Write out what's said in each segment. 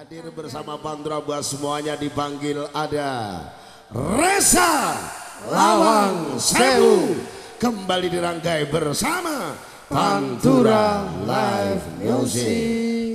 Hadir bersama Pandraba semuanya dipanggil ada Resa Lawang Sewu kembali dirangkai bersama Pantura Live Music.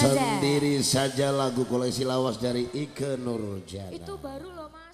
Sendiri saja lagu koleksi lawas dari Ike Nurjana. Itu baru loh mas.